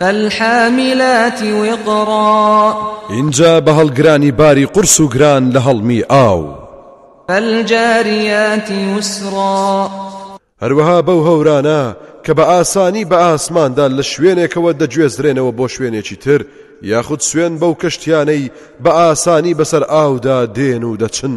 فالحاملات وقرا ئینجا بە هەڵگرانی باری قورس و گران لە هەڵمی ئاو فالجاریات یسرا هەروەها بەو هەورانە کە بە ئاسانی بە ئاسماندا لە شوێنێکەوە دەگوێزرێنەوە بۆ شوێنێکی تر یاخود سوێن بەو کەشتیانەی بە ئاسانی بەسەر ئاودا دێن و دەچن.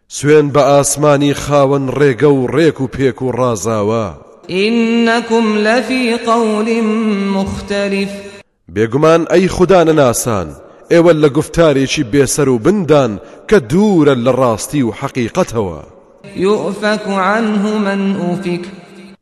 سوێن بە ئاسمانی خاوەن ڕێگە و ڕێک و پێک و ڕازاوە. ئینەکم لەفی قەول موختەلیف. بێگومان ئەی خودانەناسان، ئێوە لە گوفتارێکی بێسەر و بندان کە دوورە لە ڕاستی و حەقیقەتەوە. یوفەک عنه من ئوفیک.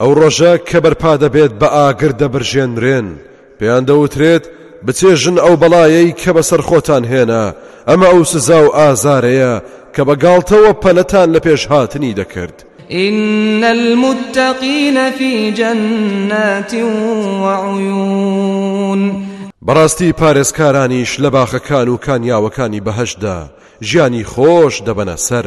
ئەو ڕۆژە کە بەرپا دەبێت بە ئاگر دەبرژێنرێن، پێیان دەوترێت، بچێژن ئەو بەڵایەی کە بەسەر خۆتان هێنا، ئەمە ئەو سزا و ئازارەیە کە بە گاڵتەوە پەلەتان لە پێشهاتنی دەکرد. ان المتقین فی جنات وعیون بەڕاستی پارێزکارانیش لە باخەکان و کانیاوەکانی بەهەشتدا ژیانی خۆش دەبەنە سەر.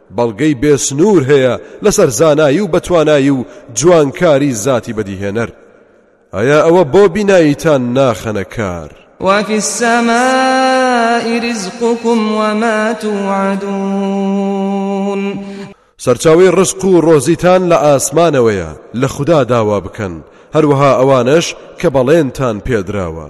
بەڵگەی بێ سنوور هەیە لەسەر زانایی و بەتوانایی و جوانکاری زاتی بەدیهێنەر ئایا ئەوە بۆ بیناییتان ناخەنە کار وفي السماء رزقكم وما توعدون سەرچاوی ڕسق و ڕۆزیتان لە ئاسمانەوەیە لە خوددا داوا بکەن هەروەها ئەوانش کە بەڵێنتان پێدراوە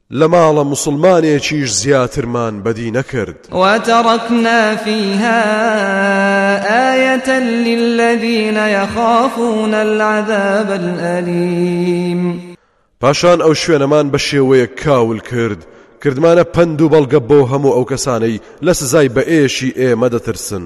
لە ماڵە موسڵمانێکیش زیاترمان بەدی نەکرد. وترکنا فیها آیەتا للذین یخافون العذاب الألیم پاشان ئەو شوێنەمان بە شێوەیەک کاول کرد کردمانە پەند و بەڵگە بۆ هەموو ئەو کەسانەی لە سزای بەئێشی ئێمە دەترسن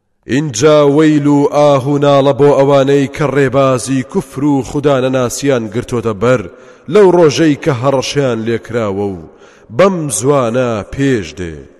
ئینجا وەیل و ئاه و ناڵە بۆ ئەوانەی کە ڕێبازی کوفر و خودانەناسییان گرتۆتە بەر لەو ڕۆژەی کە هەڕەشەیان لێکراوە و بەم زوانە پێش دێت.